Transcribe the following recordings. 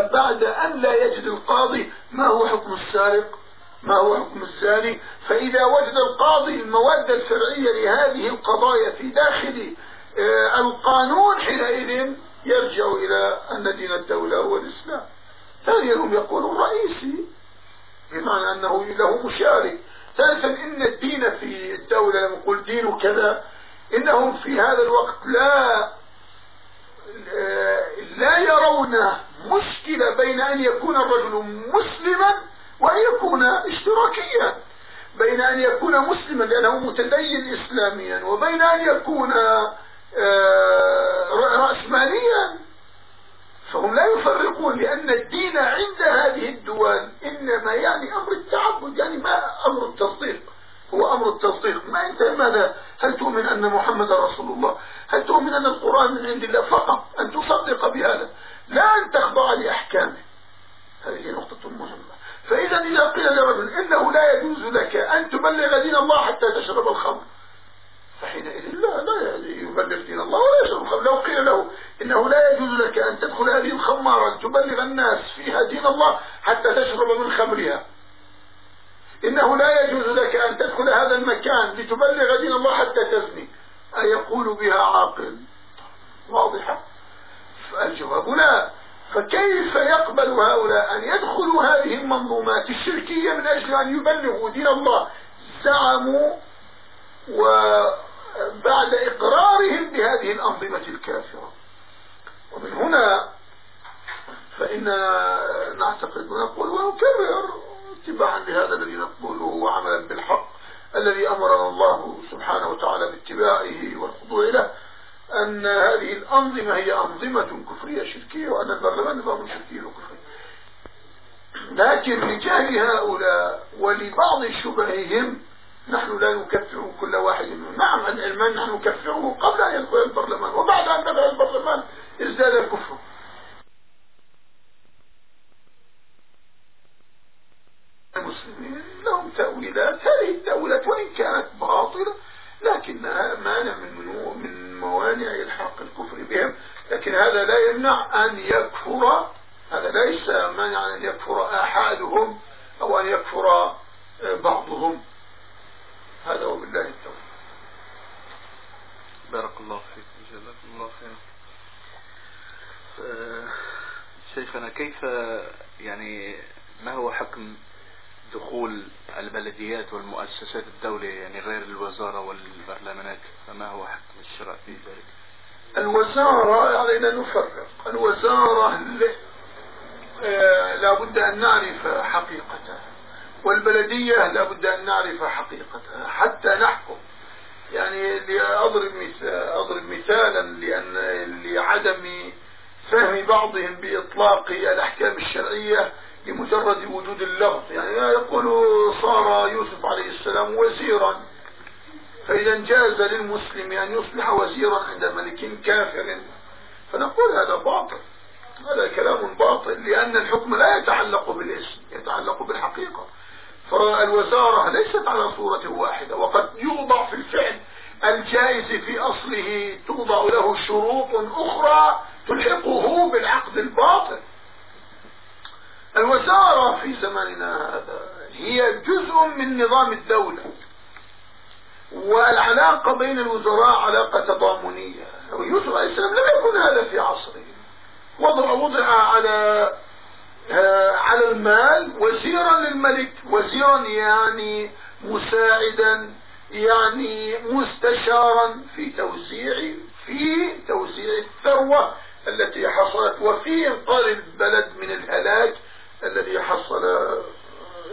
بعد أن لا يجد القاضي ما هو حكم السارق ما هو حكم الزاني فإذا وجد القاضي المواد الشرعية لهذه القضايا في داخل آه، القانون حينئذ يرجع إلى أن دين الدولة هو الإسلام. ثانيا هم يقولون رئيسي بمعنى أنه له مشارك ثالثا إن الدين في الدولة لما نقول دين كذا إنهم في هذا الوقت لا لا يرون مشكلة بين أن يكون الرجل مسلما وأن يكون إشتراكيا. بين أن يكون مسلما لأنه متدين إسلاميا وبين أن يكون آه، رأسماليا. فهم لا يفرقون لأن الدين عند هذه الدول إنما يعني أمر التعبد يعني ما أمر التصديق؟ هو أمر التصديق. ما أنت ماذا؟ هل تؤمن أن محمد رسول الله؟ هل تؤمن أن القرآن من عند الله فقط أن تصدق بهذا؟ لا أن تخضع لأحكامه. هذه نقطة مهمة. فإذا إذا قيل لرجل إنه لا يجوز لك أن تبلغ دين الله حتى تشرب الخمر. فحينئذ لا لا يبلغ دين الله ولا يشرب الخمر. لو قيل له إنه لا يجوز لك أن تدخل هذه الخمارة تبلغ الناس فيها دين الله حتى تشرب من خمرها. إنه لا يجوز لك أن تدخل هذا المكان لتبلغ دين الله حتى تزني. أيقول بها عاقل. واضحة؟ الجواب لا فكيف يقبل هؤلاء أن يدخلوا هذه المنظومات الشركية من أجل أن يبلغوا دين الله؟ زعموا وبعد إقرارهم بهذه الأنظمة الكافرة. ومن هنا فإن نعتقد ونقول ونكرر اتباعا لهذا الذي نقوله وعملا بالحق الذي أمرنا الله سبحانه وتعالى باتباعه والخضوع له. أن هذه الأنظمة هي أنظمة كفرية شركية وأن البرلمان نظام شركي وكفري لكن لجهل هؤلاء ولبعض شبههم نحن لا نكفر كل واحد منهم. نعم العلمان نحن نكفره قبل أن يدخل البرلمان وبعد أن دخل البرلمان ازداد الكفر. المسلمين لهم تأويلات. هذه التأويلات وإن كانت باطلة لكنها مانع من من موانع الحق الكفر بهم. لكن هذا لا يمنع أن يكفر هذا ليس مانع أن يكفر أحدهم أو أن يكفر بعضهم. هذا هو بالله التوفيق. بارك الله فيك. جزاكم الله خيرا. آه، شيخنا كيف يعني ما هو حكم دخول البلديات والمؤسسات الدولية يعني غير الوزارة والبرلمانات فما هو حكم الشرع في ذلك؟ الوزارة علينا نفرق. الوزارة آه، لا بد أن نعرف حقيقتها والبلدية لا بد أن نعرف حقيقتها. حتى نحكم. يعني لأضرب مثال أضرب مثالا لأن لعدم فهم بعضهم بإطلاق الأحكام الشرعية لمجرد وجود اللفظ. يعني يقول صار يوسف عليه السلام وزيرا. فإذا جاز للمسلم أن يصبح وزيرا عند ملك كافر. فنقول هذا باطل. هذا كلام باطل لأن الحكم لا يتعلق بالاسم يتعلق بالحقيقة. فالوزارة ليست على صورة واحدة وقد يوضع في الفعل الجائز في أصله توضع له شروط أخرى تلحقه بالعقد الباطل. الوزارة في زماننا هذا هي جزء من نظام الدولة والعلاقة بين الوزراء علاقة تضامنية. يوسف عليه السلام لم يكن هذا في عصره. وضع وضع على على المال وزيرا للملك وزيرا يعني مساعدا يعني مستشارا في توزيع في توزيع الثروة التي حصلت وفي إنقاذ البلد من الهلاك. الذي حصل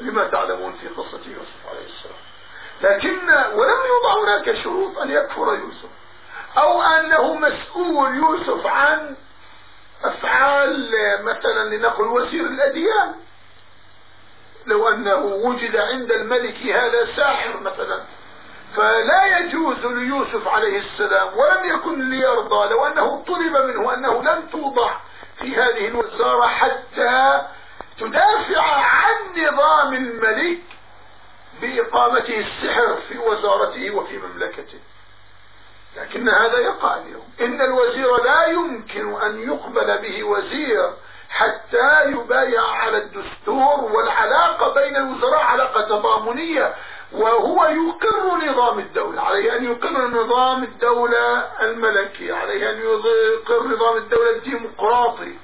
لما تعلمون في قصة يوسف عليه السلام. لكن ولم يوضع هناك شروط أن يكفر يوسف أو أنه مسؤول يوسف عن أفعال مثلا لنقل وزير الأديان. لو أنه وجد عند الملك هذا ساحر مثلا فلا يجوز ليوسف عليه السلام ولم يكن ليرضى لو أنه طلب منه أنه لن توضع في هذه الوزارة حتى تدافع عن نظام الملك بإقامته السحر في وزارته وفي مملكته. لكن هذا يقع اليوم. إن الوزير لا يمكن أن يقبل به وزير حتى يبايع على الدستور والعلاقة بين الوزراء علاقة تضامنية وهو يقر نظام الدولة. عليه أن يقر نظام الدولة الملكي عليه أن يقر نظام الدولة الديمقراطي.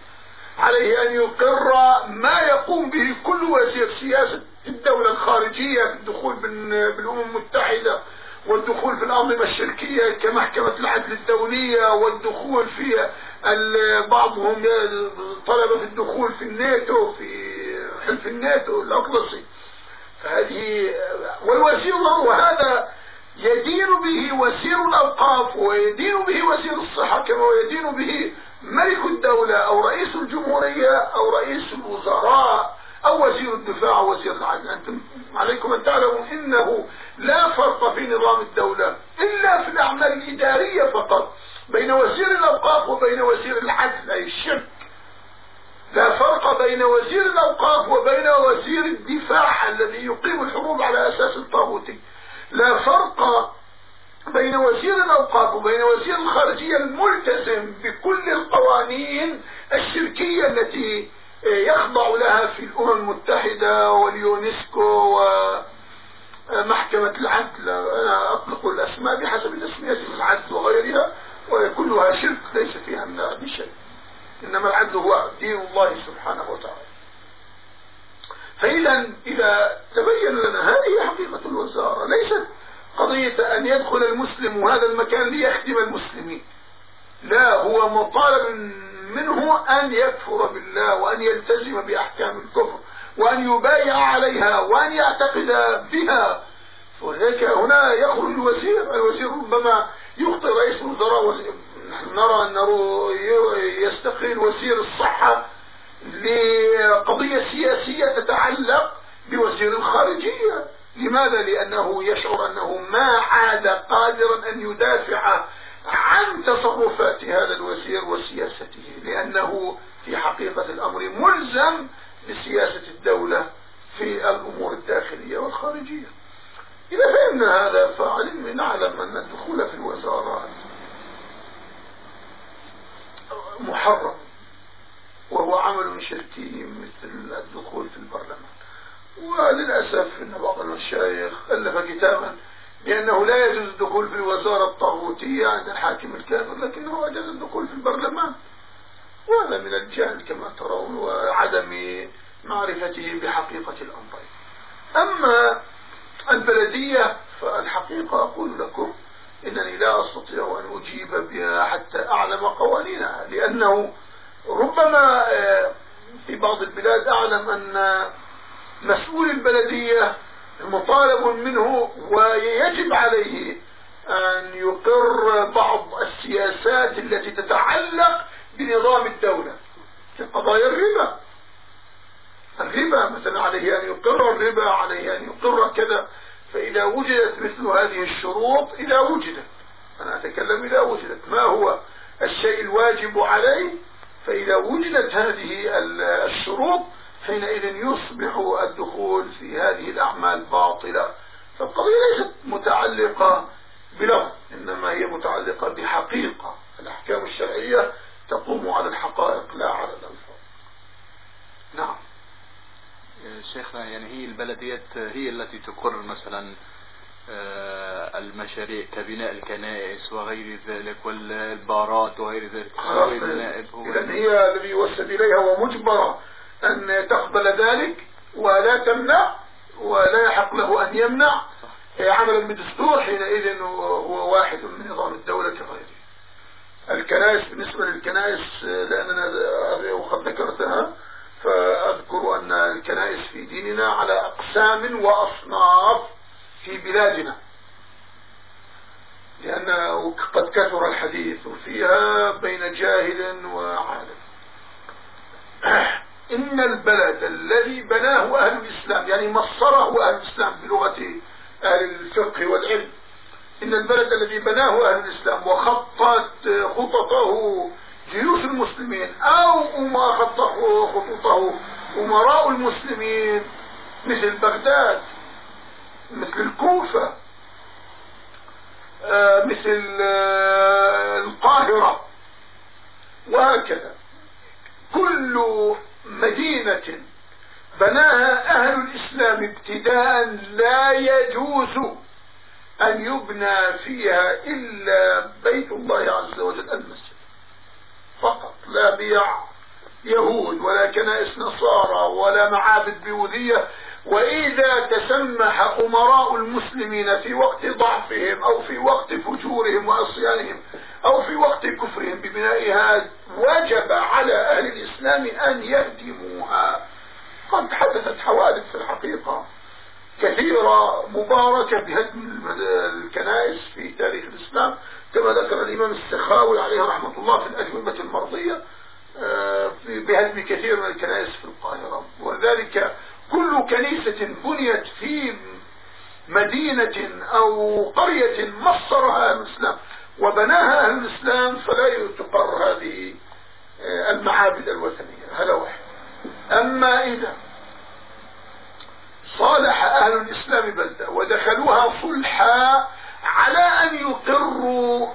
عليه أن يقر ما يقوم به كل وزير سياسة الدولة الخارجية الدخول بالأمم المتحدة والدخول في الأنظمة الشركية كمحكمة العدل الدولية والدخول في بعضهم طلب في الدخول في الناتو في حلف الناتو الأطلسي فهذه والوزير وهذا يدين به وزير الأوقاف ويدين به وزير الصحة كما يدين به ملك الدولة أو رئيس الجمهورية أو رئيس الوزراء أو وزير الدفاع أو وزير العدل. أنتم عليكم أن تعلموا إنه لا فرق في نظام الدولة إلا في الأعمال الإدارية فقط. بين وزير الأوقاف وبين وزير العدل أي الشرك. لا فرق بين وزير الأوقاف وبين وزير الدفاع الذي يقيم الحروب على أساس الطاغوتي لا فرق بين وزير الأوقاف وبين وزير الخارجية الملتزم بكل القوانين الشركية التي يخضع لها في الأمم المتحدة واليونسكو ومحكمة العدل. أنا أطلق الأسماء بحسب الأسمية العدل وغيرها وكلها شرك ليس فيها من شيء. إنما العدل هو دين الله سبحانه وتعالى. فإذا إذا تبين لنا هذه حقيقة الوزارة ليست قضية أن يدخل المسلم هذا المكان ليخدم المسلمين. لا هو مطالب منه أن يكفر بالله وأن يلتزم بأحكام الكفر وأن يبايع عليها وأن يعتقد بها. ولذلك هنا يخرج الوزير الوزير ربما يخطئ رئيس الوزراء نحن نرى أنه يستقيل وزير الصحة لقضية سياسية تتعلق بوزير الخارجية. لماذا؟ لأنه يشعر أنه ما عاد قادرا أن يدافع عن تصرفات هذا الوزير وسياسته لأنه في حقيقة الأمر ملزم بسياسة الدولة في الأمور الداخلية والخارجية. إذا فهمنا هذا فعلم نعلم أن الدخول في الوزارات محرم وهو عمل شركي مثل الدخول في وللأسف أن بعض المشايخ ألف كتابا بأنه لا يجوز الدخول في الوزارة الطاغوتية عند الحاكم الكافر لكنه أجاز الدخول في البرلمان. وهذا من الجهل كما ترون وعدم معرفته بحقيقة الأمرين أما البلدية فالحقيقة أقول لكم إنني لا أستطيع أن أجيب بها حتى أعلم قوانينها لأنه ربما آه، في بعض البلاد أعلم أن مسؤول البلدية مطالب منه ويجب عليه أن يقر بعض السياسات التي تتعلق بنظام الدولة في قضايا الربا. الربا مثلا عليه أن يقر الربا عليه أن يقر كذا فإذا وجدت مثل هذه الشروط إذا وجدت. أنا أتكلم إذا وجدت. ما هو الشيء الواجب عليه؟ فإذا وجدت هذه الشروط حينئذ يصبح الدخول في هذه الأعمال باطلة. فالقضية ليست متعلقة بلفظ إنما هي متعلقة بحقيقة. الأحكام الشرعية تقوم على الحقائق لا على الألفاظ نعم. شيخنا يعني هي البلديات هي التي تقر مثلا آه، المشاريع كبناء الكنائس وغير ذلك والبارات وغير ذلك. إذا هي الذي يوسد إليها ومجبرة. أن تقبل ذلك ولا تمنع ولا يحق له أن يمنع. عملا بدستور حينئذ هو واحد من نظام الدولة كغيره الكنائس بالنسبة للكنائس لأننا وقد ذكرتها فأذكر أن الكنائس في ديننا على أقسام وأصناف في بلادنا. لأن قد كثر الحديث فيها بين جاهل وعالم. إن البلد الذي بناه أهل الإسلام يعني مصره أهل الإسلام بلغة أهل الفقه والعلم إن البلد الذي بناه أهل الإسلام وخطت خططه جيوش المسلمين أو ما خطه خطوطه أمراء المسلمين مثل بغداد مثل الكوفة آه، مثل آه، القاهرة وهكذا. كل مدينة بناها أهل الإسلام ابتداء لا يجوز أن يبنى فيها إلا بيت الله عز وجل المسجد. فقط لا بيع يهود ولا كنائس نصارى ولا معابد بيوذية وإذا تسمح أمراء المسلمين في وقت ضعفهم أو في وقت فجورهم وعصيانهم أو في وقت كفرهم ببنائها وجب على أهل الإسلام أن يهدموها. قد حدثت حوادث في الحقيقة كثيرة مباركة بهدم الكنائس في تاريخ الإسلام. كما ذكر الإمام السخاوي عليه رحمة الله في الأجوبة المرضية آه، بهدم كثير من الكنائس في القاهرة. وذلك كل كنيسة بنيت في مدينة أو قرية مصرها الإسلام وبناها أهل الإسلام فلا تقر هذه المعابد الوثنية هذا واحد. أما إذا صالح أهل الإسلام بلدة ودخلوها صلحا على أن يقروا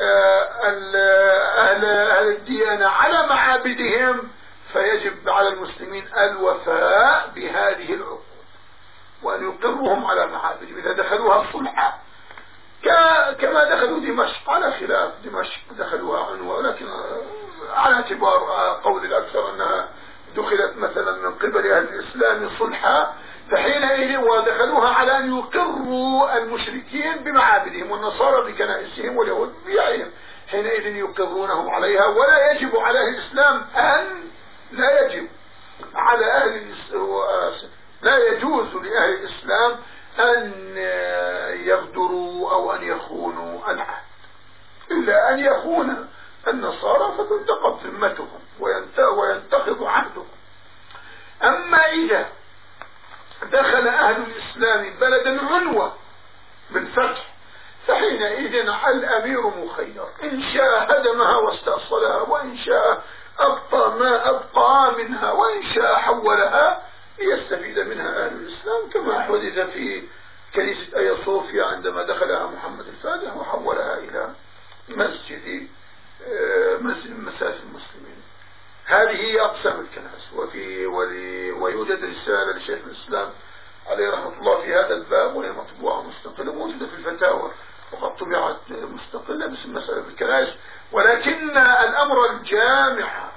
آه، أهل الديانة على معابدهم فيجب على المسلمين الوفاء بهذه العقود وأن يقرهم على معابدهم. إذا دخلوها صلحا كما دخلوا دمشق على خلاف دمشق دخلوها عنوة ولكن على اعتبار قول الأكثر أنها دخلت مثلا من قبل أهل الإسلام صلحا فحينئذ ودخلوها على أن يقروا المشركين بمعابدهم والنصارى بكنائسهم واليهود ببيعهم حينئذ يقرونهم عليها ولا يجب على أهل الإسلام أن لا يجب على أهل لا يجوز لأهل الإسلام أن يغدروا أو أن يخونوا العهد. إلا أن يخون النصارى فتنتقض ذمتهم وينتقض عهدهم. أما إذا دخل أهل الإسلام بلدا عنوة بالفتح فحينئذ الأمير مخير. إن شاء هدمها واستأصلها وإن شاء أبقى ما أبقى منها وإن شاء حولها ليستفيد منها أهل الإسلام كما حدث في كنيسة أيا صوفيا عندما دخلها محمد الفاتح وحولها إلى مسجد آه، مسجد مساجد المسلمين. هذه هي أقسام الكنائس. وفي ويوجد رسالة لشيخ الإسلام عليه رحمة الله في هذا الباب وهي مطبوعة مستقلة موجودة في الفتاوى. وقد طبعت مستقلة باسم مسألة الكنائس. ولكن الأمر الجامع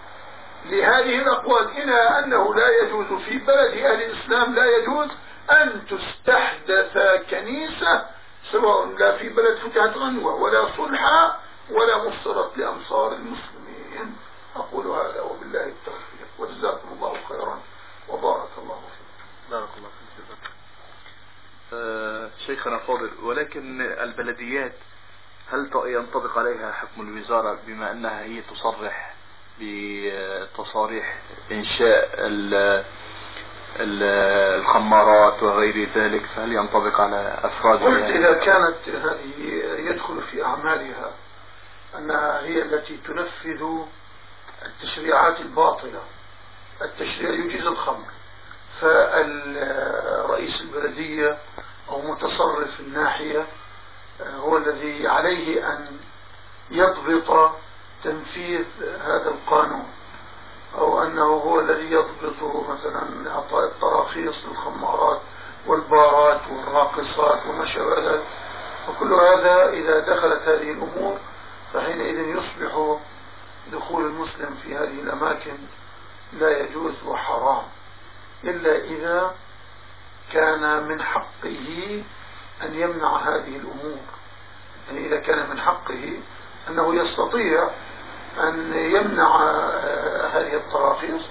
لهذه الأقوال إلى أنه لا يجوز في بلد أهل الإسلام لا يجوز أن تستحدث كنيسة سواء لا في بلد فتحت غنوة ولا صلحة ولا مصرت لأمصار المسلمين. أقول هذا وبالله التوفيق. وجزاكم الله خيرا وبارك الله فيكم. بارك الله فيك. آه شيخنا الفاضل ولكن البلديات هل ينطبق عليها حكم الوزارة بما أنها هي تصرح بتصاريح إنشاء الخمارات وغير ذلك فهل ينطبق على أفراد قلت إذا كانت هذه يدخل في أعمالها أنها هي التي تنفذ التشريعات الباطلة. التشريع يجيز الخمر. فالرئيس البلدية أو متصرف الناحية هو الذي عليه أن يضبط تنفيذ هذا القانون أو أنه هو الذي يضبط مثلا إعطاء التراخيص للخمارات والبارات والراقصات وما شابه ذلك. وكل هذا إذا دخلت هذه الأمور فحينئذ يصبح دخول المسلم في هذه الأماكن لا يجوز وحرام إلا إذا كان من حقه أن يمنع هذه الأمور. يعني إذا كان من حقه أنه يستطيع أن يمنع آه، هذه التراخيص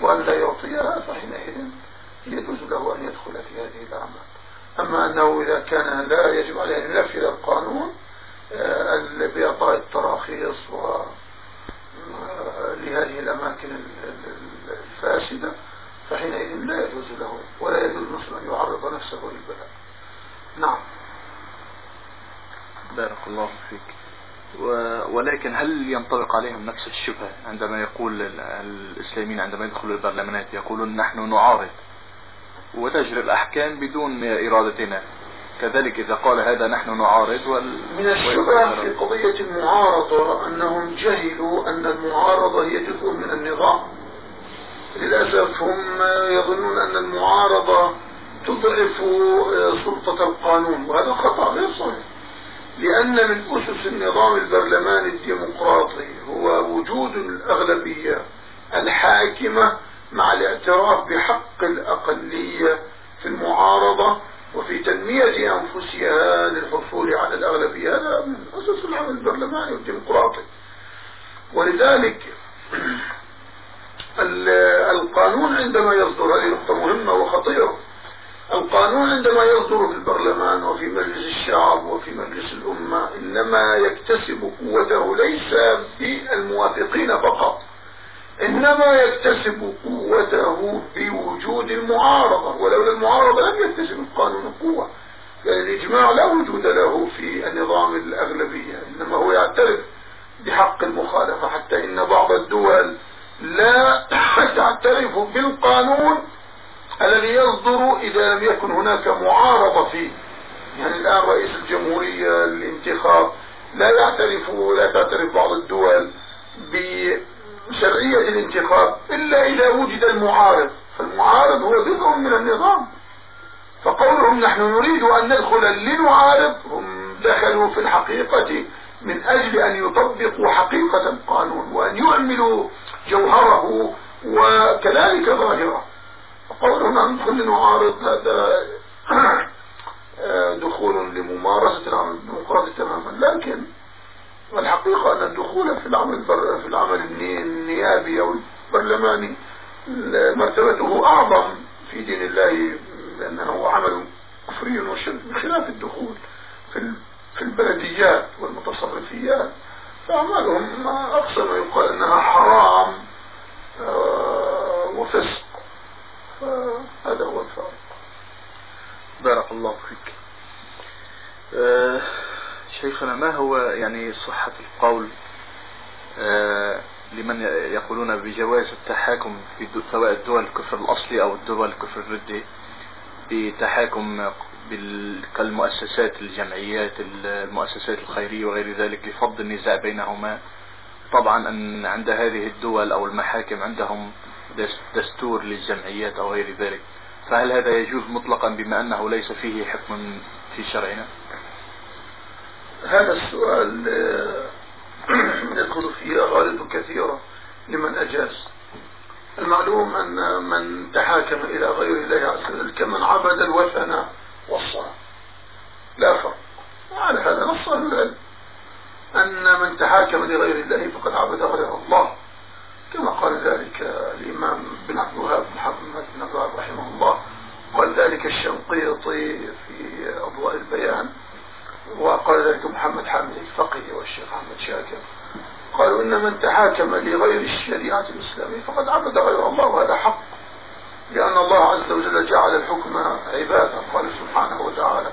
وأن لا يعطيها فحينئذ يجوز له أن يدخل في هذه الأعمال. أما أنه إذا كان لا يجب عليه أن ينفذ القانون آه، بإعطاء التراخيص و آه، لهذه الأماكن الفاسدة فحينئذ لا يجوز له ولا يجوز المسلم أن يعرض نفسه للبلاء. نعم. بارك الله فيك. ولكن هل ينطبق عليهم نفس الشبهة عندما يقول الإسلاميين عندما يدخلوا البرلمانات يقولون نحن نعارض وتجري الأحكام بدون إرادتنا؟ كذلك إذا قال هذا نحن نعارض وال... من الشبه في قضية المعارضة أنهم جهلوا أن المعارضة هي جزء من النظام. للأسف هم يظنون أن المعارضة تضعف سلطة القانون وهذا خطأ غير صحيح. لأن من أسس النظام البرلماني الديمقراطي هو وجود الأغلبية الحاكمة مع الاعتراف بحق الأقلية في المعارضة وفي تنمية أنفسها للحصول على الأغلبية. هذا من أسس العمل البرلماني والديمقراطي. ولذلك القانون عندما يصدر هذه نقطة مهمة وخطيرة. القانون عندما يصدر في البرلمان وفي مجلس الشعب وفي مجلس الأمة إنما يكتسب قوته ليس بالموافقين فقط إنما يكتسب قوته بوجود المعارضة. ولولا المعارضة لم يكتسب القانون قوة يعني الإجماع لا وجود له في النظام الأغلبية إنما هو يعترف بحق المخالفة حتى إن بعض الدول لا تعترف بالقانون الذي يصدر إذا لم يكن هناك معارضة فيه. يعني الآن رئيس الجمهورية الانتخاب لا يعترف ولا تعترف بعض الدول بشرعية الانتخاب إلا إذا وجد المعارض. فالمعارض هو جزء من النظام. فقولهم نحن نريد أن ندخل لنعارض هم دخلوا في الحقيقة من أجل أن يطبقوا حقيقة القانون وأن يعملوا جوهره وكذلك ظاهره. قولنا ندخل نعارض هذا دخول لممارسة العمل الديمقراطي تماما. لكن الحقيقة أن الدخول في العمل في العمل النيابي أو البرلماني مرتبته أعظم في دين الله لأنه عمل كفري وشرك بخلاف الدخول في في البلديات والمتصرفيات. فأعمالهم أقصى ما يقال أنها حرام آه، وفسق. هذا هو الفرق. بارك الله فيك. آه شيخنا ما هو يعني صحة القول؟ آه لمن يقولون بجواز التحاكم في سواء الدول الكفر الأصلي أو الدول الكفر الردي بتحاكم كالمؤسسات الجمعيات المؤسسات الخيرية وغير ذلك لفض النزاع بينهما. طبعا أن عند هذه الدول أو المحاكم عندهم دستور للجمعيات أو غير ذلك. فهل هذا يجوز مطلقا بما أنه ليس فيه حكم في شرعنا؟ هذا السؤال يدخل فيه أغالب كثيرة لمن أجاز. المعلوم أن من تحاكم إلى غير الله عز وجل كمن عبد الوثن والصلاة. لا فرق. وعلى هذا نص العلم. أن من تحاكم لغير الله فقد عبد غير الله كما قال ذلك الإمام بن عبد الوهاب محمد بن عبد رحمه الله قال ذلك الشنقيطي في أضواء البيان وقال ذلك محمد حامد الفقيه والشيخ أحمد شاكر. قالوا إن من تحاكم لغير الشريعة الإسلامية فقد عبد غير الله وهذا حق. لأن الله عز وجل جعل الحكم عبادة. قال سبحانه وتعالى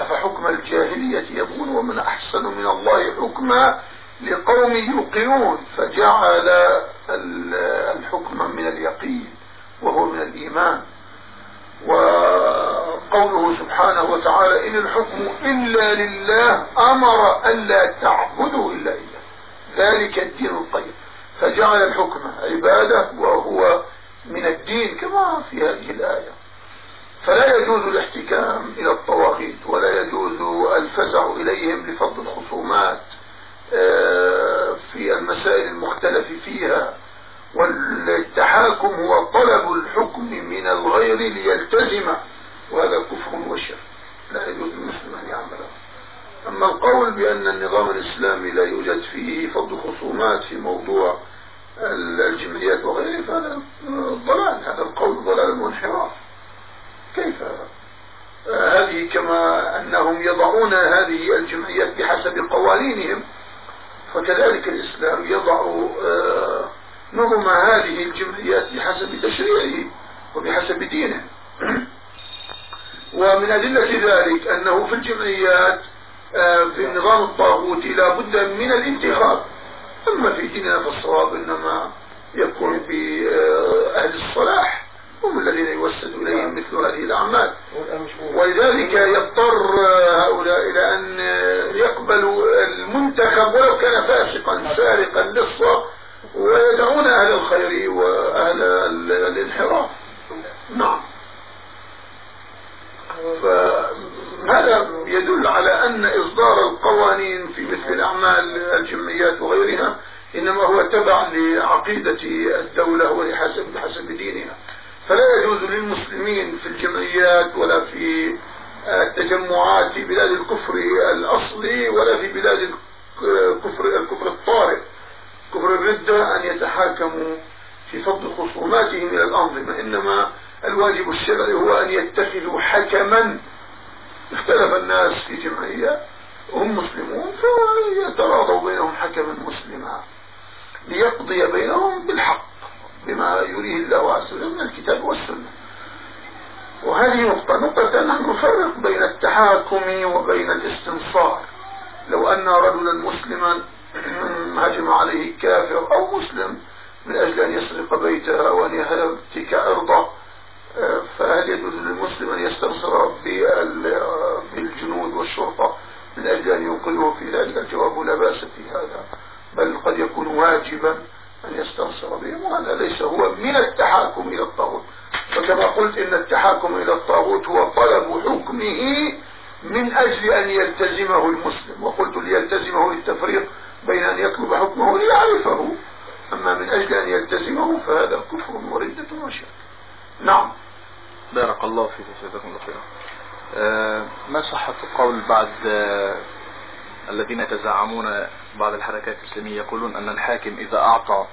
أفحكم الجاهلية يبغون ومن أحسن من الله حكما لقوم يوقنون. فجعل الحكم من اليقين وهو من الإيمان. وقوله سبحانه وتعالى إن الحكم إلا لله أمر أن لا تعبدوا إلا إياه. ذلك الدين القيم فجعل الحكم عبادة وهو من الدين كما في هذه الآية. فلا يجوز الاحتكام إلى الطواغيت ولا يجوز الفزع إليهم لفض الخصومات آه، في المسائل المختلف فيها. والتحاكم هو طلب الحكم من الغير ليلتزم وهذا كفر وشر لا يجوز المسلم أن يعمله أما القول بأن النظام الإسلامي لا يوجد فيه فض خصومات في موضوع الجمعيات وغيره فهذا ضلال. هذا القول ضلال وانحراف. كيف هذه كما أنهم يضعون هذه الجمعيات بحسب قوانينهم فكذلك الإسلام يضع آه، نظم هذه الجمعيات بحسب تشريعه وبحسب دينه. ومن أدلة ذلك أنه في الجمعيات آه، في النظام الطاغوتي لا بد من الانتخاب. أما في ديننا فالصواب إنما يكون بأهل الصلاح هم الذين يوسد إليهم مثل هذه الأعمال. ولذلك يضطر هؤلاء إلى أن يقبلوا المنتخب ولو كان فاسقا سارقا لصا ويدعون أهل الخير وأهل الانحراف. نعم. فهذا يدل على أن إصدار القوانين في مثل الأعمال الجمعيات وغيرها إنما هو تبع لعقيدة الدولة وحسب بحسب دينها. فلا يجوز للمسلمين في الجمعيات ولا في التجمعات في بلاد الكفر الأصلي ولا في بلاد الكفر الكفر الطارئ. كفر الردة أن يتحاكموا في فضل خصوماتهم إلى الأنظمة إنما الواجب الشرعي هو أن يتخذوا حكما. اختلف الناس في جمعية وهم مسلمون فيتراضوا بينهم حكما مسلما. ليقضي بينهم بالحق بما يريه الله عز وجل من الكتاب والسنة. وهذه نقطة نقطة نحن نفرق بين التحاكم وبين الاستنصار. لو أن رجلا مسلما هجم عليه كافر أو مسلم من أجل أن يسرق بيته أو أن يهتك أرضه فهل يجوز للمسلم أن يستنصر بالجنود والشرطة من أجل أن ينقذه في ذلك الجواب لا بأس في هذا. بل قد يكون واجبا أن يستنصر بهم وهذا ليس هو من التحاكم إلى الطاغوت. فكما قلت إن التحاكم إلى الطاغوت هو طلب حكمه من أجل أن يلتزمه المسلم. وقلت ليلتزمه للتفريق بين أن يطلب حكمه ليعرفه. أما من أجل أن يلتزمه فهذا كفر وردة وشرك. نعم. بارك الله فيك جزاكم الله خيرا. آه ما صحة القول بعد آه الذين يتزعمون بعض الحركات الإسلامية يقولون أن الحاكم إذا أعطى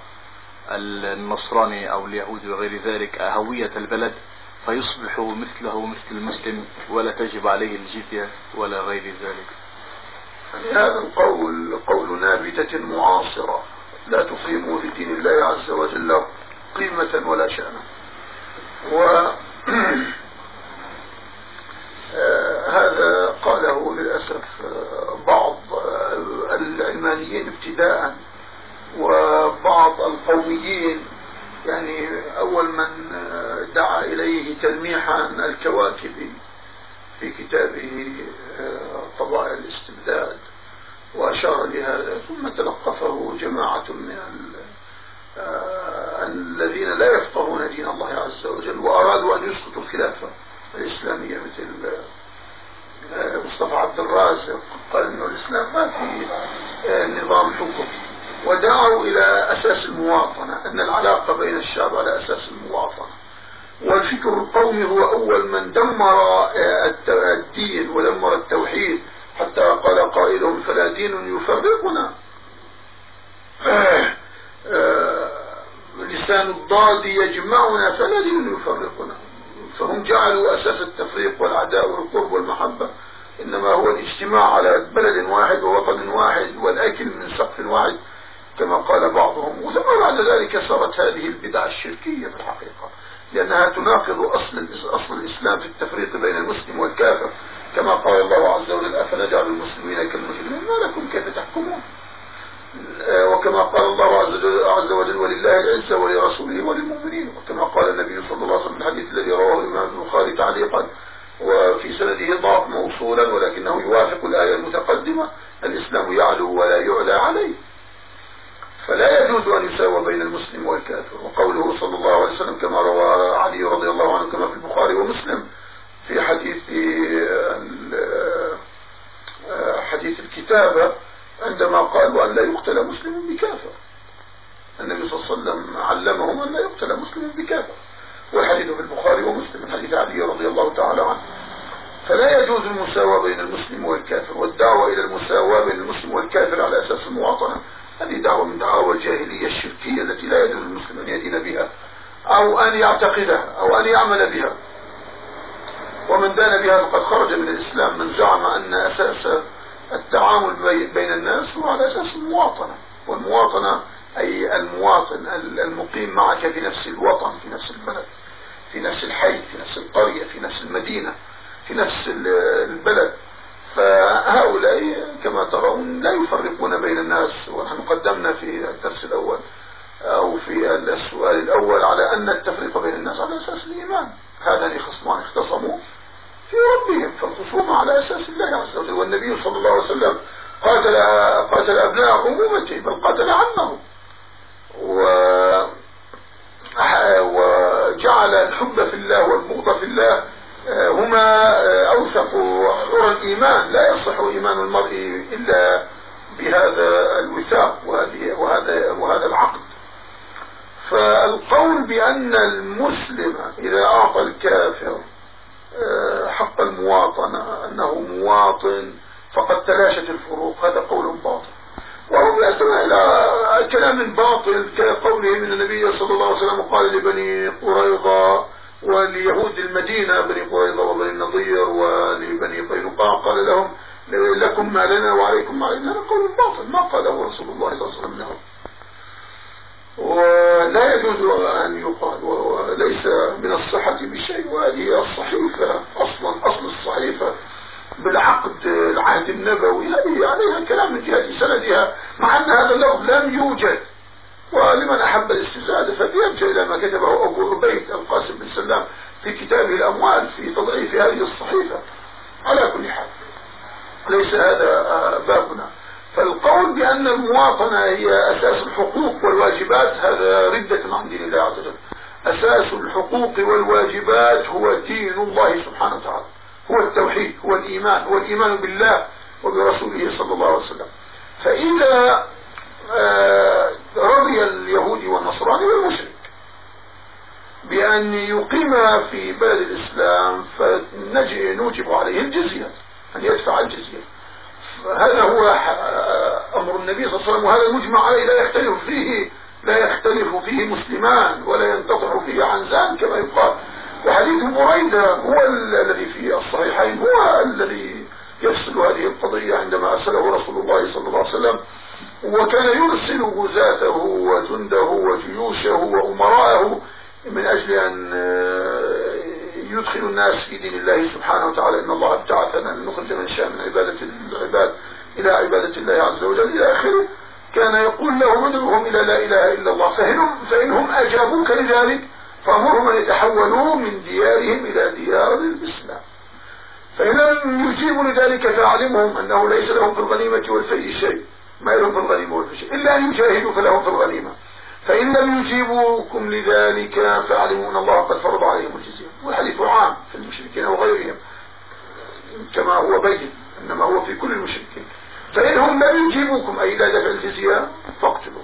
النصراني أو اليهودي وغير ذلك هوية البلد فيصبح مثله مثل المسلم ولا تجب عليه الجزية ولا غير ذلك. هذا القول قول نابتة معاصرة. لا تقيموا في دين الله عز وجل قيمة ولا شأنا. و هذا قاله للأسف بعض العلمانيين ابتداء وبعض القوميين يعني أول من دعا إليه تلميحا الكواكبي في كتابه طبائع الاستبداد وأشار لهذا ثم تلقفه جماعة من الذين لا يفقهون دين الله عز وجل وأرادوا أن يسقطوا الخلافة الإسلامية مثل مصطفى عبد الرازق قال إنه الإسلام ما في نظام حكم. ودعوا إلى أساس المواطنة أن العلاقة بين الشعب على أساس المواطنة. والفكر القومي هو أول من دمر الدين ودمر التوحيد. حتى قال قائلهم فلا دين يفرقنا. لسان الضاد يجمعنا فلا دين يفرقنا. فهم جعلوا أساس التفريق والعداء والقرب والمحبة. إنما هو الاجتماع على بلد واحد ووطن واحد والأكل من سقف واحد كما قال بعضهم. وثم بعد ذلك صارت هذه البدع الشركية في الحقيقة لأنها تناقض أصل أصل الإسلام في التفريق بين المسلم والكافر. كما قال الله عز وجل أفنجعل المسلمين كالمجرمين؟ ما لكم كيف تحكمون؟ وكما قال الله عز وجل ولله العزة ولرسوله وللمؤمنين. وكما قال النبي صلى الله عليه وسلم الحديث الذي رواه الإمام البخاري تعليقا وفي سنده ضعف موصولا ولكنه يوافق الآية المتقدمة الإسلام يعلو ولا يعلى عليه. فلا يجوز أن يساوى بين المسلم والكافر وقوله صلى الله عليه وسلم كما روى علي رضي الله عنه كما في البخاري ومسلم في حديث حديث الكتابة عندما قالوا أن لا يقتل مسلم بكافر النبي صلى الله عليه وسلم علمهم أن لا يقتل مسلم بكافر والحديث في البخاري ومسلم من حديث علي رضي الله تعالى عنه فلا يجوز المساواة بين المسلم والكافر والدعوة إلى المساواة بين المسلم والكافر على أساس المواطنة هذه دعوة من دعاوى الجاهلية الشركية التي لا يجوز المسلم أن يدين بها أو أن يعتقدها أو أن يعمل بها. ومن دان بها فقد خرج من الإسلام من زعم أن أساس التعامل بين الناس هو على أساس المواطنة. والمواطنة أي المواطن المقيم معك في نفس الوطن في نفس البلد في نفس الحي في نفس القرية في نفس المدينة في نفس البلد فهؤلاء كما ترون لا يفرقون بين الناس ونحن قدمنا في الدرس الأول أو في السؤال الأول على أن التفريق بين الناس على أساس الإيمان هذان خصمان اختصموا في ربهم فالخصوم على أساس الله عز وجل والنبي صلى الله عليه وسلم قاتل قاتل أبناء أمومته بل قاتل عمه و وجعل الحب في الله والبغض في الله آه، هما آه، أوثق عرى الإيمان لا يصح إيمان المرء إلا بهذا الوثاق وهذه وهذا وهذا العقد فالقول بأن المسلم إذا أعطى الكافر آه، حق المواطنة أنه مواطن فقد تلاشت الفروق هذا قول باطل. وهم يأتون إلى كلام باطل كقوله من النبي صلى الله عليه وسلم قال لبني قريظة وليهود المدينة بني قريظة وبني النضير ولبني قينقاع قال لهم لكم ما لنا وعليكم ما علينا هذا قول باطل ما قاله رسول الله صلى الله عليه وسلم. لهم ولا يجوز أن يقال وليس من الصحة بشيء وهذه الصحيفة أصلا أصل الصحيفة بالعقد العهد النبوي. هذه عليها كلام من جهة سندها مع أن هذا اللفظ لم يوجد. ولمن أحب الاستزادة فليرجع إلى ما كتبه أبو عبيد القاسم بن سلام في كتابه الأموال في تضعيف هذه الصحيفة. على كل حال ليس هذا بابنا. فالقول بأن المواطنة هي أساس الحقوق والواجبات هذا ردة عن دين الله عز وجل. أساس الحقوق والواجبات هو دين الله سبحانه وتعالى. هو التوحيد هو الإيمان هو الإيمان بالله وبرسوله صلى الله عليه وسلم. فإذا آه، رضي اليهودي والنصراني والمشرك بأن يقيم في بلد الإسلام فنوجب عليه الجزية أن يدفع الجزية. هذا هو أمر النبي صلى الله عليه وسلم وهذا المجمع عليه لا يختلف فيه لا يختلف فيه مسلمان ولا ينتطع فيه عنزان كما يقال. وحديث بريدة هو الذي في الصحيحين هو الذي يفصل هذه القضية عندما أرسله رسول الله صلى الله عليه وسلم. وكان يرسل غزاته وجنده وجيوشه وأمراءه من أجل أن يدخل الناس في دين الله سبحانه وتعالى. إن الله ابتعثنا لنخرج من شاء من عبادة العباد إلى عبادة الله عز وجل إلى آخره. كان يقول لهم ادعوهم إلى لا إله إلا الله. فإنهم, فإنهم أجابوك لذلك. فأمرهم أن يتحولوا من ديارهم إلى ديار الإسلام. فإن لم يجيبوا لذلك فأعلمهم أنه ليس لهم في الغنيمة والفيء شيء. ما لهم في الغنيمة والفيء شيء. إلا أن يجاهدوا فلهم في الغنيمة. فإن لم يجيبوكم لذلك فأعلموا أن الله قد فرض عليهم الجزية والحديث عام في المشركين وغيرهم كما هو بين إنما هو في كل المشركين. فإنهم لم يجيبوكم أي لا دفع الجزية فاقتلوا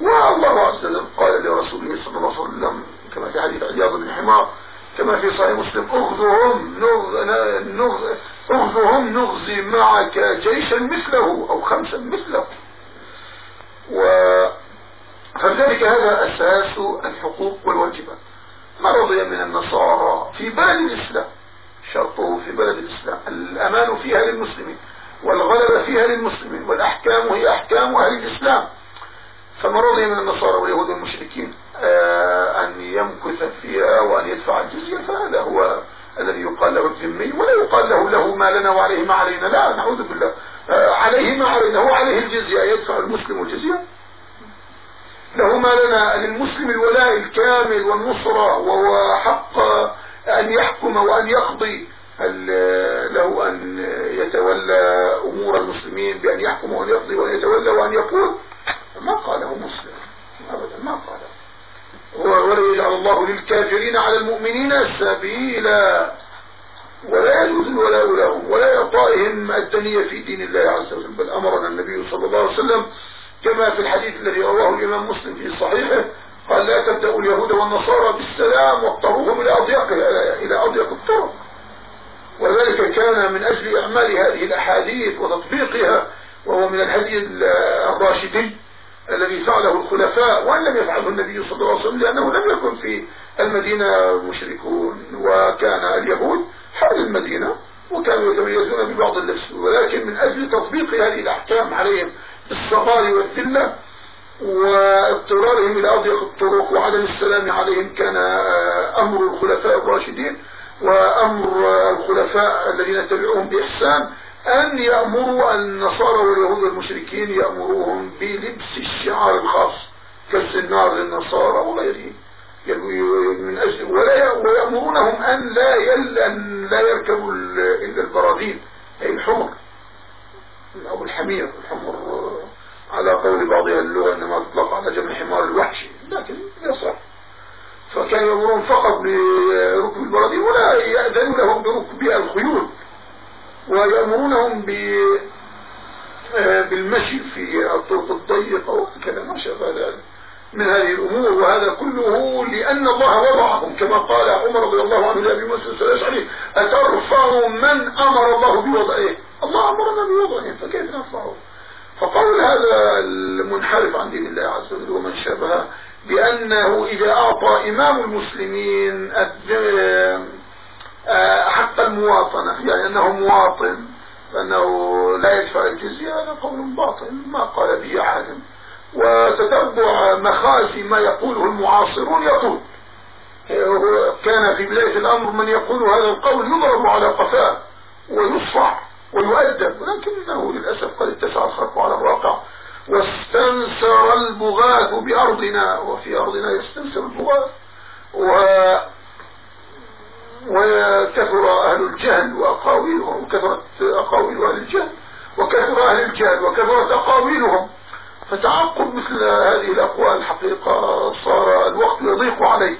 والله عز وجل قال لرسوله صلى الله عليه وسلم كما في حديث عياض بن حمار كما في صحيح مسلم اغزهم نغ... اغزهم نغزي معك جيشا مثله أو خمسا مثله. و فلذلك هذا أساس الحقوق والواجبات. ما رضي من النصارى في بلد الإسلام شرطه في بلد الإسلام. الأمان فيها للمسلمين والغلبة فيها للمسلمين والأحكام هي أحكام أهل الإسلام. فما رضي من النصارى واليهود والمشركين آه أن يمكث فيها وأن يدفع الجزية فهذا هو الذي يقال له الذمي ولا يقال له له ما لنا وعليه ما علينا. لا نعوذ بالله. آه عليه ما علينا هو عليه الجزية يدفع المسلم الجزية. له ما لنا للمسلم الولاء الكامل والنصرة وهو حق أن يحكم وأن يقضي له أن يتولى أمور المسلمين بأن يحكم وأن يقضي وأن يتولى وأن يقول. ما قاله مسلم أبدا ما قاله. ولا يجعل الله للكافرين على المؤمنين سبيلا. ولا يجوز الولاء لهم ولا إعطائهم الدنية في دين الله عز وجل بل أمرنا النبي صلى الله عليه وسلم كما في الحديث الذي رواه الإمام مسلم في صحيحه قال لا تبدأوا اليهود والنصارى بالسلام واضطروهم إلى أضيق إلى أضيق الطرق. وذلك كان من أجل إعمال هذه الأحاديث وتطبيقها وهو من الهدي الراشدي الذي فعله الخلفاء وأن لم يفعله النبي صلى الله عليه وسلم لأنه لم يكن في المدينة مشركون وكان اليهود حول المدينة وكانوا يتميزون ببعض اللبس. ولكن من أجل تطبيق هذه الأحكام عليهم بالصغار والذلة واضطرارهم إلى أضيق الطرق وعدم السلام عليهم كان أمر الخلفاء الراشدين وأمر الخلفاء الذين تبعوهم بإحسان أن يأمروا النصارى واليهود والمشركين يأمروهم بلبس الشعار الخاص كالزنار للنصارى وغيره من أجل ولا ويأمرونهم أن لا يل أن لا يركبوا إلا البراذيل أي الحمر أو الحمير الحمر على قول بعض أهل اللغة إنما تطلق على جمع حمار الوحشي لكن يصح. فكان يأمرون فقط بركب البراذيل ولا يأذن لهم بركب الخيول ويأمرونهم ب بالمشي في الطرق الضيقة وكذا ما شابه ذلك من هذه الأمور. وهذا كله لأن الله وضعهم كما قال عمر رضي الله عنه لأبي موسى الأشعري أترفع من أمر الله بوضعه؟ الله أمرنا بوضعه فكيف نرفعه؟ فقول هذا المنحرف عن دين الله عز وجل ومن شابه بأنه إذا أعطى إمام المسلمين آه، حق المواطنة يعني أنه مواطن فأنه لا يدفع الجزية هذا قول باطل ما قال به أحد. وتتبع مخازي ما يقوله المعاصرون يقول كان في بداية الأمر من يقول هذا القول يضرب على قفاه ويصفع ويؤدب. ولكنه للأسف قد اتسع الخط على الواقع واستنسر البغاة بأرضنا وفي أرضنا يستنسر البغاة و وكثر أهل الجهل وأقاويلهم وكثرت أقاويل أهل الجهل وكثر أهل الجهل وكثرت أقاويلهم. فتعقب مثل هذه الأقوال الحقيقة صار الوقت يضيق عليه.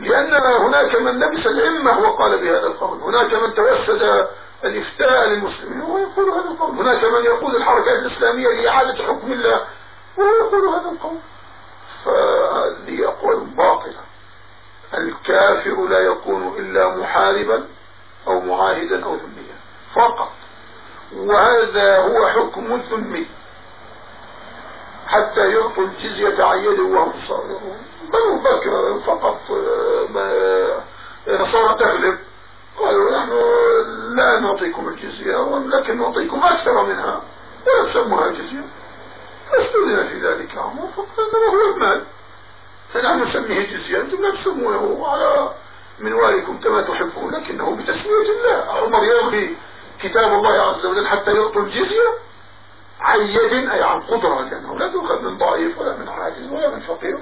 لأن هناك من لبس العمة وقال بهذا القول هناك من توسد الإفتاء للمسلمين وهو يقول هذا القول. هناك من يقول الحركات الإسلامية لإعادة حكم الله وهو يقول هذا القول. فهذه أقوال باطلة الكافر لا يكون إلا محاربا أو معاهدا أو ذميا فقط. وهذا هو حكم الذمي حتى يعطوا الجزية عن يد وهم بنو بكر فقط نصارى تغلب. قالوا نحن لا نعطيكم الجزية ولكن نعطيكم أكثر منها ولا تسموها جزية. فاستوذن في ذلك إنما هو المال. فنحن نسميه جزية أنتم لا تسمونه على منوالكم كما تحبون لكنه بتسمية الله. عمر يلغي كتاب الله عز وجل حتى يعطوا الجزية عن يد أي عن قدرة لأنه لا تؤخذ من ضعيف ولا من عاجز ولا من فقير.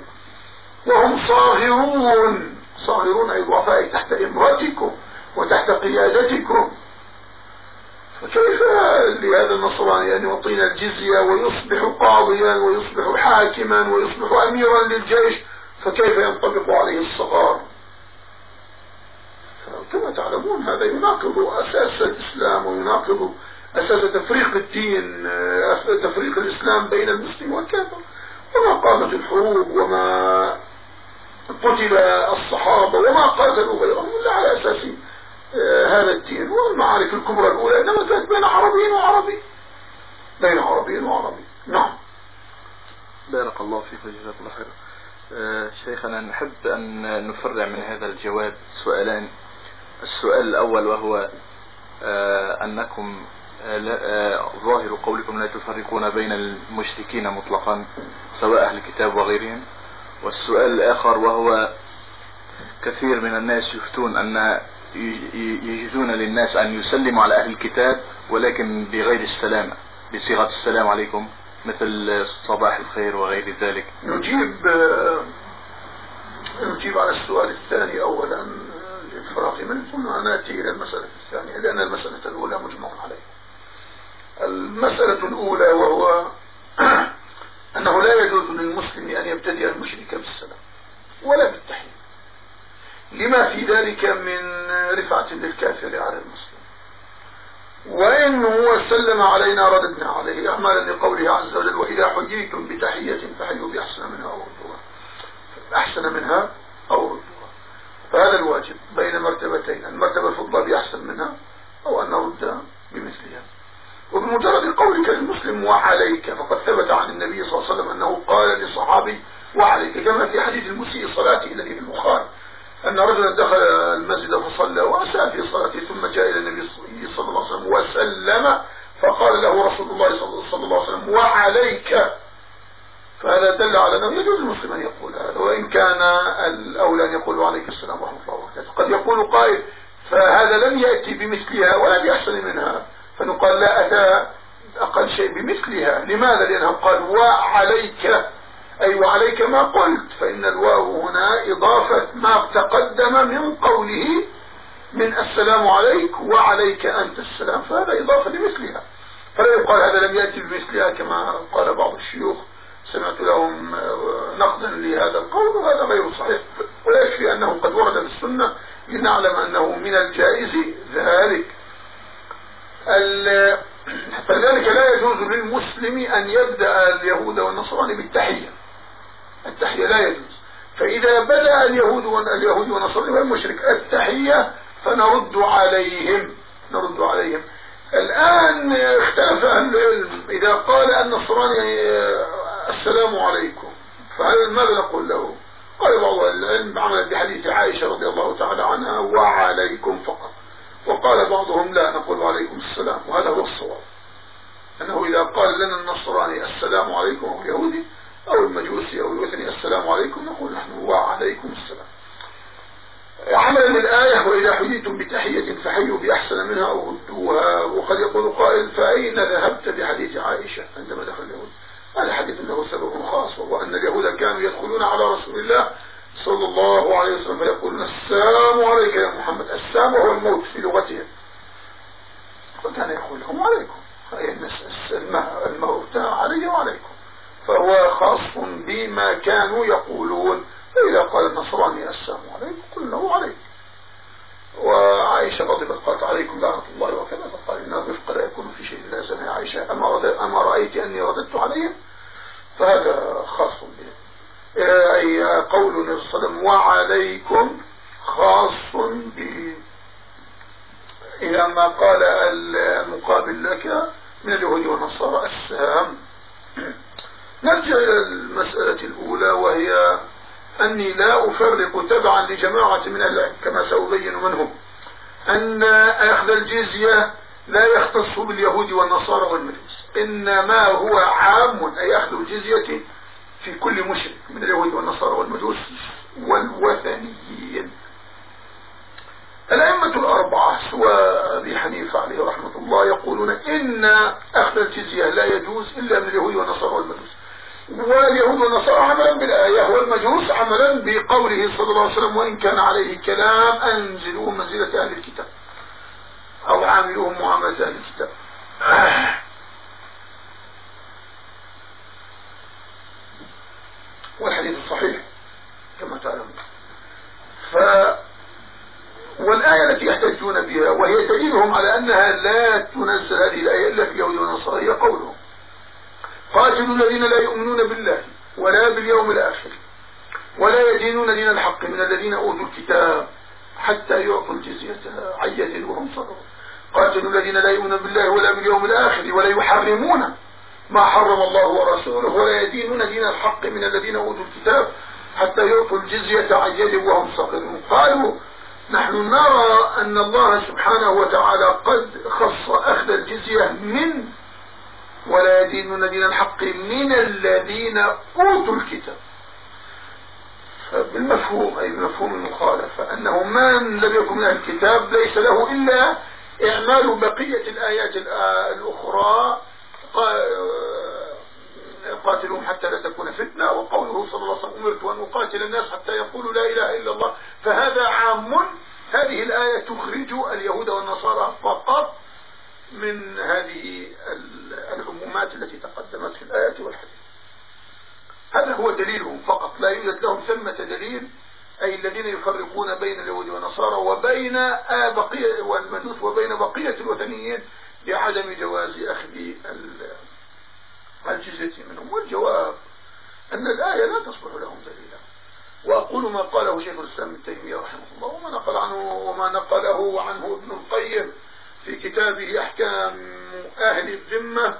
وهم صاغرون صاغرون أي ضعفاء تحت إمرتكم وتحت قيادتكم. فكيف لهذا النصراني أن يعطينا الجزية ويصبح قاضيا ويصبح حاكما ويصبح أميرا للجيش فكيف ينطبق عليه الصغار؟ كما تعلمون هذا يناقض أساس الإسلام ويناقض أساس تفريق الدين تفريق الإسلام بين المسلم والكافر. وما قامت الحروب وما قتل الصحابة وما قاتلوا غيرهم إلا على أساس هذا الدين والمعارك الكبرى الأولى إنما كانت بين عربي وعربي. بين عربي وعربي. نعم. بارك الله فيك وجزاك الله خير آه، شيخنا نحب أن نفرع من هذا الجواب سؤالان. السؤال الأول وهو آه، أنكم ظاهر قولكم لا تفرقون بين المشركين مطلقا سواء أهل الكتاب وغيرهم. والسؤال الآخر وهو كثير من الناس يفتون أن يجيزون للناس أن يسلموا على أهل الكتاب ولكن بغير السلام بصيغة السلام عليكم مثل صباح الخير وغير ذلك. نجيب نجيب على السؤال الثاني أولا للفراغ. من ثم نأتي إلى المسألة الثانية؟ لأن المسألة الأولى مجمع عليها المسألة الأولى وهو أنه لا يجوز للمسلم أن يبتدئ المشرك بالسلام ولا بالتحية لما في ذلك من رفعة للكافر على المسلم. وإن هو سلم علينا رددنا عليه أعمالا لقوله عز وجل وإذا حييتم بتحية فحيوا بأحسن منها أو ردوها أحسن منها أو ردوها فهذا الواجب بين مرتبتين المرتبة الفضلى بأحسن منها أو أن نرد بمثلها. وبمجرد قولك للمسلم وعليك فقد ثبت عن النبي صلى الله عليه وسلم أنه قال للصحابي وعليك كما في حديث المسيء صلاته الذي في البخاري. أن رجلا دخل المسجد فصلى وأساء في صلاته ثم جاء إلى النبي صلى الله عليه وسلم وسلم فقال له رسول الله صلى الله عليه وسلم وعليك؟ فهذا دل على أنه يجوز المسلم أن يقول هذا وإن كان الأولى أن يقول عليك السلام ورحمة الله وبركاته قد يقول قائل فهذا لم يأتي بمثلها ولا بأحسن منها فنقال لا أتى أقل شيء بمثلها. لماذا؟ لأنه قال وعليك؟ أي وعليك ما قلت. فإن الواو هنا إضافة ما تقدم من قوله من السلام عليك وعليك أنت السلام. فهذا إضافة لمثلها. فلا يقال هذا لم يأتي بمثلها كما قال بعض الشيوخ. سمعت لهم نقدا لهذا القول وهذا غير صحيح. ويكفي أنه قد ورد في السنة لنعلم أنه من الجائز ذلك. فلذلك لا يجوز للمسلم أن يبدأ اليهود والنصراني بالتحية. التحية لا يجوز. فإذا بدأ اليهود واليهود والنصارى والمشرك التحية فنرد عليهم نرد عليهم. الآن اختلف أهل العلم إذا قال النصراني السلام عليكم. فهل ماذا نقول له؟ قال بعض العلم عمل بحديث عائشة رضي الله تعالى عنها وعليكم فقط. وقال بعضهم لا نقول عليكم السلام. وهذا هو الصواب. أنه إذا قال لنا النصراني السلام عليكم اليهودي أو المجوسي أو الوثني. السلام عليكم. نقول نحن وعليكم السلام. عملا للآية وإذا حييتم بتحية فحيوا بأحسن منها أو ردوها. وقد يقول قائل فأين ذهبت بحديث عائشة؟ عندما دخل اليهود. هذا حديث له سبب خاص وهو أن اليهود كانوا يدخلون على رسول الله صلى الله عليه وسلم فيقولون السلام عليك يا محمد. السلام هو الموت في لغتهم. وكان يقول لهم عليكم. الموت علي وعليكم. فهو خاص بما كانوا يقولون. فإذا قال النصراني السلام عليكم قل له عليك. وعائشة غضبت قالت عليكم لعنة الله وكذا فقال إن الرفق لا يكون في شيء لازم يا عائشة أما, أما رأيت أني رددت عليهم؟ فهذا خاص به أي قول النبي صلى الله عليه وسلم وعليكم خاص ب إلى ما قال المقابل لك من اليهود والنصارى السام نرجع إلى المسألة الأولى وهي أني لا أفرق تبعا لجماعة من العلم كما سأبين منهم أن أخذ الجزية لا يختص باليهود والنصارى والمجوس إنما هو عام أي أخذ الجزية في كل مشرك من اليهود والنصارى والمجوس والوثنيين. الأئمة الأربعة سوى أبي حنيفة عليه رحمة الله يقولون إن أخذ الجزية لا يجوز إلا من اليهود والنصارى والمجوس. واليهود والنصارى عملا بالآية والمجوس عملا بقوله صلى الله عليه وسلم وإن كان عليه كلام أنزلوه منزلة أهل الكتاب أو عاملوهم معاملة أهل الكتاب. والحديث الصحيح كما تعلمون ف والآية التي يحتجون بها وهي دليلهم على أنها لا تنزل هذه الآية إلا في اليهود والنصارى هي قولهم. قاتلوا الذين لا يؤمنون بالله ولا باليوم الآخر ولا يدينون دين الحق من الذين أوتوا الكتاب حتى يعطوا الجزية عية وهم صغروا. قاتلوا الذين لا يؤمنون بالله ولا باليوم الآخر ولا يحرمون ما حرم الله ورسوله ولا يدينون دين الحق من الذين أوتوا الكتاب حتى يعطوا الجزية عن يد وهم صغرون قالوا نحن نرى أن الله سبحانه وتعالى قد خص أخذ الجزية من ولا يدينون دين الحق من الذين أوتوا الكتاب. بالمفهوم أي بمفهوم المخالفة أنه من لم يكن من الكتاب ليس له إلا إعمال بقية الآيات الأخرى قاتلهم حتى لا تكون فتنة وقوله صلى الله عليه وسلم أمرت أن أقاتل الناس حتى يقولوا لا إله إلا الله. فهذا عام هذه الآية تخرج اليهود والنصارى فقط من هذه التي تقدمت في الآية والحديث هذا هو دليلهم فقط لا يوجد لهم ثمة دليل أي الذين يفرقون بين اليهود والنصارى وبين بقية والمجوس وبين بقية الوثنيين لعدم جواز أخذ الجزية منهم. والجواب أن الآية لا تصبح لهم دليلا. وأقول ما قاله شيخ الإسلام ابن تيمية رحمه الله وما نقل عنه وما نقله عنه ابن القيم في كتابه أحكام أهل الذمة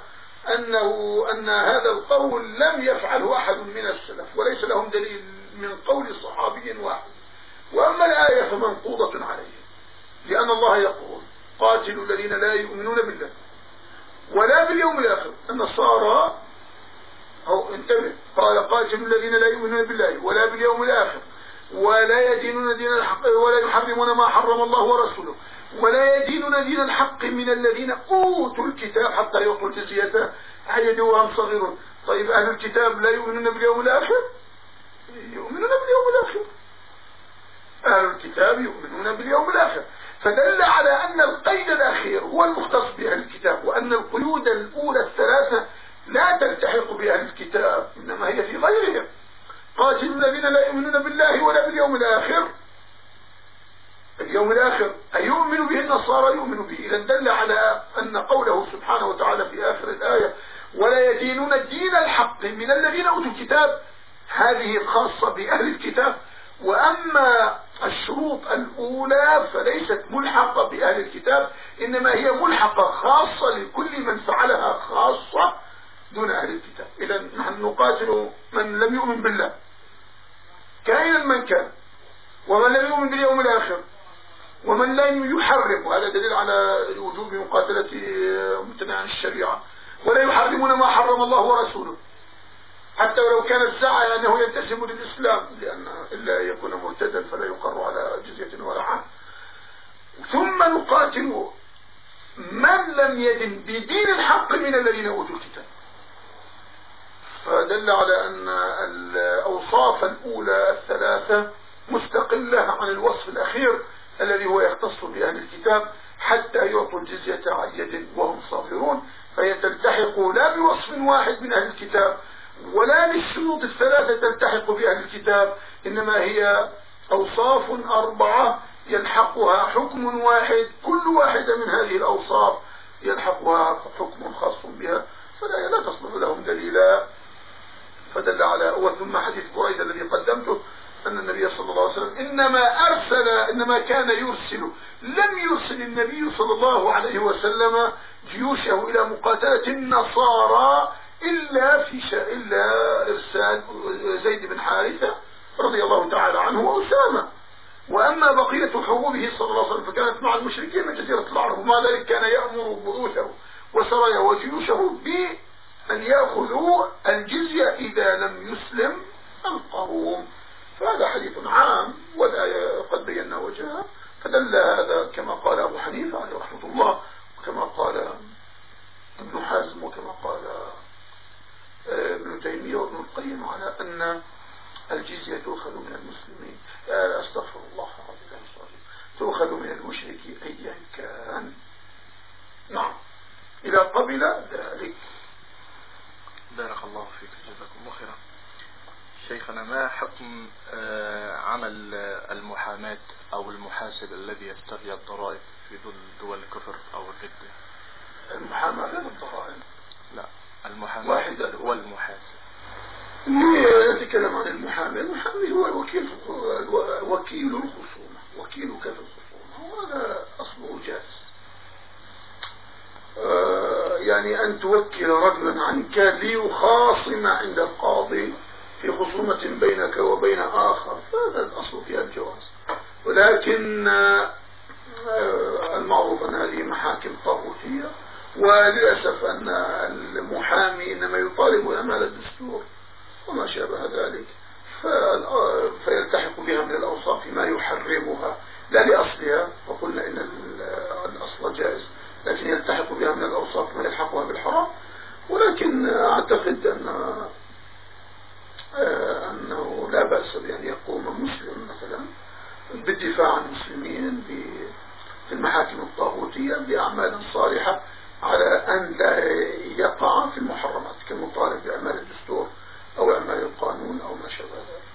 أنه أن هذا القول لم يفعله أحد من السلف وليس لهم دليل من قول صحابي واحد. وأما الآية فمنقوضة عليه لأن الله يقول قاتلوا الذين لا يؤمنون بالله ولا باليوم الآخر. النصارى أو انتبه قال قاتلوا الذين لا يؤمنون بالله ولا باليوم الآخر ولا يدينون دين الحق ولا يحرمون ما حرم الله ورسوله. ولا يدينون دين الحق من الذين أوتوا الكتاب حتى يعطوا الجزية. عيد وهم صغيرون. طيب أهل الكتاب لا يؤمنون باليوم الآخر؟ يؤمنون باليوم الآخر. أهل الكتاب يؤمنون باليوم الآخر. فدل على أن القيد الأخير هو المختص بأهل الكتاب وأن القيود الأولى الثلاثة لا تلتحق بأهل الكتاب إنما هي في غيرهم. قاتلوا الذين لا يؤمنون بالله ولا باليوم الآخر. اليوم الآخر أيؤمن به النصارى؟ يؤمن به. إذا دل على أن قوله سبحانه وتعالى في آخر الآية ولا يدينون الدين الحق من الذين أوتوا الكتاب. هذه خاصة بأهل الكتاب. وأما الشروط الأولى فليست ملحقة بأهل الكتاب إنما هي ملحقة خاصة لكل من فعلها خاصة دون أهل الكتاب. إذا نحن نقاتل من لم يؤمن بالله كائنا من كان ومن لم يؤمن باليوم الآخر. ومن لم يحرم وهذا دليل على وجوب مقاتلة ممتنع عن الشريعة. ولا يحرمون ما حرم الله ورسوله. حتى ولو كان ادعى أنه ينتسب للإسلام لأن إلا يكون مرتدا فلا يقر على جزية ولا عهد ثم نقاتل من لم يدن بدين الحق من الذين أوتوا الكتاب. فدل على أن الأوصاف الأولى الثلاثة مستقلة عن الوصف الأخير. الذي هو يختص بأهل الكتاب حتى يعطوا الجزية عن يد وهم صاغرون فهي تلتحق لا بوصف واحد من أهل الكتاب ولا للشروط الثلاثة تلتحق بأهل الكتاب إنما هي أوصاف أربعة يلحقها حكم واحد كل واحدة من هذه الأوصاف يلحقها حكم خاص بها فلا لا تصلح لهم دليلا. فدل على وثم حديث بريدة الذي قدمته أن النبي صلى الله عليه وسلم إنما أرسل إنما كان يرسل لم يرسل النبي صلى الله عليه وسلم جيوشه إلى مقاتلة النصارى إلا في شاء إلا إرسال زيد بن حارثة رضي الله تعالى عنه وأسامة. وأما بقية حروبه صلى الله عليه وسلم فكانت مع المشركين من جزيرة العرب ومع ذلك كان يأمر بعوثه وسرايا وجيوشه بأن يأخذوا الجزية إذا لم يسلم القوم. فهذا حديث عام والآية قد بينا وجهها فدل هذا كما قال أبو حنيفة عليه رحمة الله وكما قال ابن حزم وكما قال آه، ابن تيمية وابن القيم على أن الجزية تؤخذ من المسلمين. آه، أستغفر الله العظيم تؤخذ من المشرك أيا كان. نعم. إذا قبل ذلك. بارك الله فيك. شيخنا ما حكم آه، عمل المحاماة أو المحاسب الذي يسترجع الضرائب في دول الكفر أو الردة المحاماة غير الضرائب. لا المحاماة واحدة. والمحاسب. نتكلم عن المحامي المحامي هو الوكيل وكيل الخصومة. وكيلك في الخصومة؟ وهذا أصله جائز آه، يعني أن توكل رجلا عنك ليخاصم عند القاضي. في خصومة بينك وبين آخر. فهذا الأصل فيها الجواز. ولكن آه، المعروف أن هذه محاكم طاغوتية وللأسف أن المحامي إنما يطالب أمال الدستور وما شابه ذلك فيلتحق بها من الأوصاف ما يحرمها لا لأصلها وقلنا إن الأصل جائز لكن يلتحق بها من الأوصاف ما يلحقها بالحرام ولكن أعتقد أن آه، أنه لا بأس بأن يقوم مسلم مثلا بالدفاع عن المسلمين في المحاكم الطاغوتية بأعمال صالحة على أن لا يقع في المحرمات كالمطالب بأعمال الدستور أو أعمال القانون أو ما شابه ذلك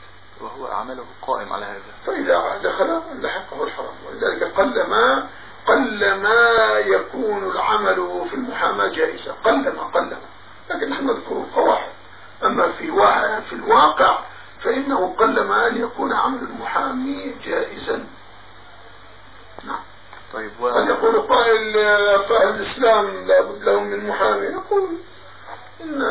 وهو عمله قائم على هذا فإذا دخل لحقه الحرام ولذلك قل ما قل ما يكون العمل في المحاماة جائزة قل ما قل ما لكن نحن نذكر القواعد أما في في الواقع فإنه قل ما أن يكون عمل المحامي جائزا نعم طيب و... قد يقول قائل فأهل الإسلام لابد لهم من محامي يقول إن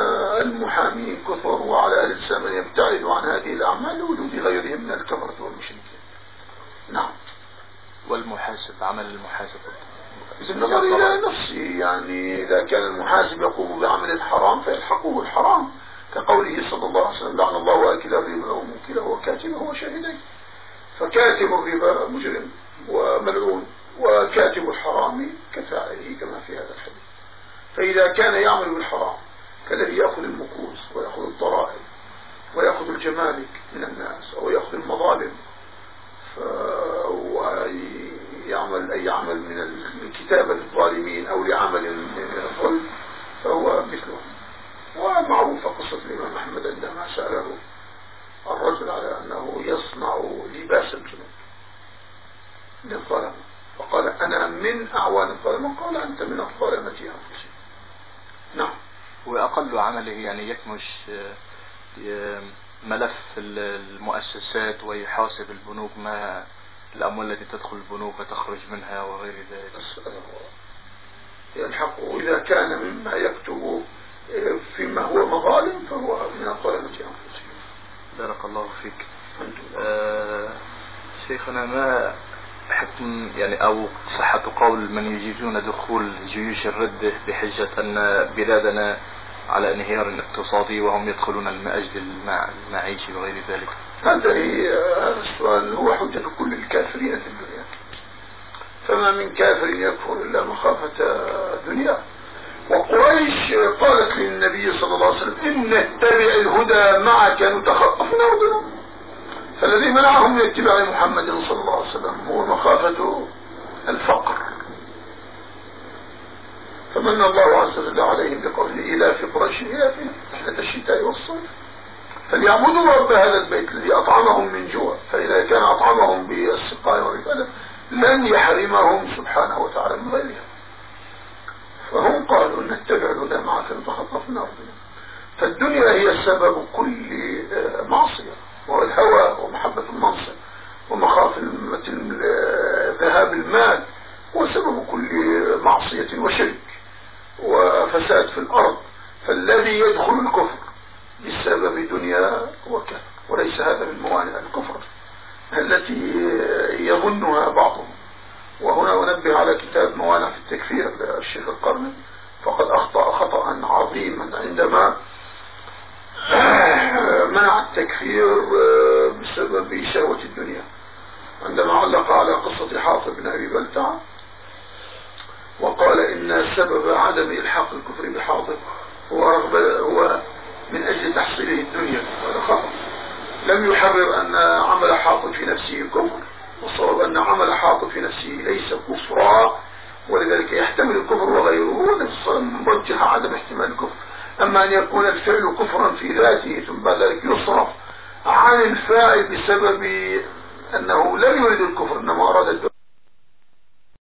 المحامي كثر وعلى أهل الإسلام أن يبتعدوا عن هذه الأعمال لوجود غيرهم من الكفرة والمشركين نعم والمحاسب عمل المحاسب بالنظر إلى نفسه يعني إذا كان المحاسب يقوم بعمل الحرام فيلحقه الحرام كقوله صلى الله عليه وسلم لعن الله آكل الربا وموكله وكاتبه وشاهديه فكاتب الربا مجرم وملعون فإذا كان يعمل بالحرام كالذي يأخذ المكوس ويأخذ الضرائب ويأخذ الجمارك من الناس أو يأخذ المظالم ويعمل أي عمل من الكتابة للظالمين أو لعمل من الظلم فهو مثلهم ومعروفة قصة الإمام أحمد عندما سأله الرجل على أنه يصنع لباس الجنود للظلمة فقال أنا من أعوان الظلمة قال أنت من الظلمة أنفسهم نعم. وأقل عمله يعني يكمش آه، ملف المؤسسات ويحاسب البنوك ما الأموال التي تدخل البنوك وتخرج منها وغير ذلك. يلحقه إذا كان مما يكتب آه، فيما هو مظالم فهو من الظلمة أنفسهم. بارك الله فيك. آه شيخنا ما حكم يعني أو صحة قول من يجيزون دخول جيوش الردة بحجة أن بلادنا على انهيار اقتصادي وهم يدخلون من أجل المعيشة وغير ذلك. هذا هذا السؤال. هو حجة كل الكافرين في الدنيا. فما من كافر يكفر إلا مخافة دنيا وقريش قالت للنبي صلى الله عليه وسلم إن نتبع الهدى معك نتخطف من فالذي منعهم من اتباع محمد صلى الله عليه وسلم هو مخافة الفقر. فمن الله عز وجل عليهم بقوله إلى في قريش إلى في رحلة الشتاء والصيف. فليعبدوا رب هذا البيت الذي أطعمهم من جوع. فإذا كان أطعمهم بالسقاية والعبادة لن يحرمهم سبحانه وتعالى من غيرها. فهم قالوا نتبع الهدى معك نتخطف من أرضنا فالدنيا هي سبب كل آه، معصية. والهوى ومحبة المنصب ومخافة ذهاب المال وسبب كل معصية وشرك وفساد في الأرض. فالذي يدخل الكفر بسبب دنيا وكفر وليس هذا من موانع الكفر التي يظنها بعضهم. وهنا أنبه على كتاب موانع في التكفير للشيخ القرن فقد أخطأ خطأ عظيما عندما منع التكفير آه، بسبب شهوة الدنيا. عندما علق على قصة حاطب بن أبي بلتع وقال إن سبب عدم إلحاق الكفر بحاطب هو رغبة هو من أجل تحصيله الدنيا هذا خطأ. لم يحرر أن عمل حاطب في نفسه كفر والصواب أن عمل حاطب في نفسه ليس كفرا ولذلك يحتمل الكفر وغيره ونفس مرجح عدم احتمال الكفر. أما أن يكون الفعل كفرا في ذاته ثم بعد ذلك يصرف عن الفاعل بسبب أنه لم يريد الكفر إنما أراد